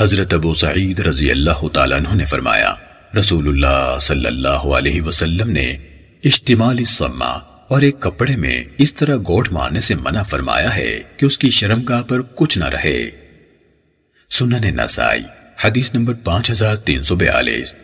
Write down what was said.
حضرت ابو سعید رضی اللہ تعالیٰ عنہ نے فرمایا، رسول اللہ صلی اللہ علیہ وسلم نے اشتمال سما اور ایک کپڑے میں اس طرح گوٹ مارنے سے منع فرمایا ہے کہ اس کی شرمگاہ پر کچھ نہ رہے۔ سنن نسائی، حدیث نمبر پانچ ہزار تین سو بیالیس۔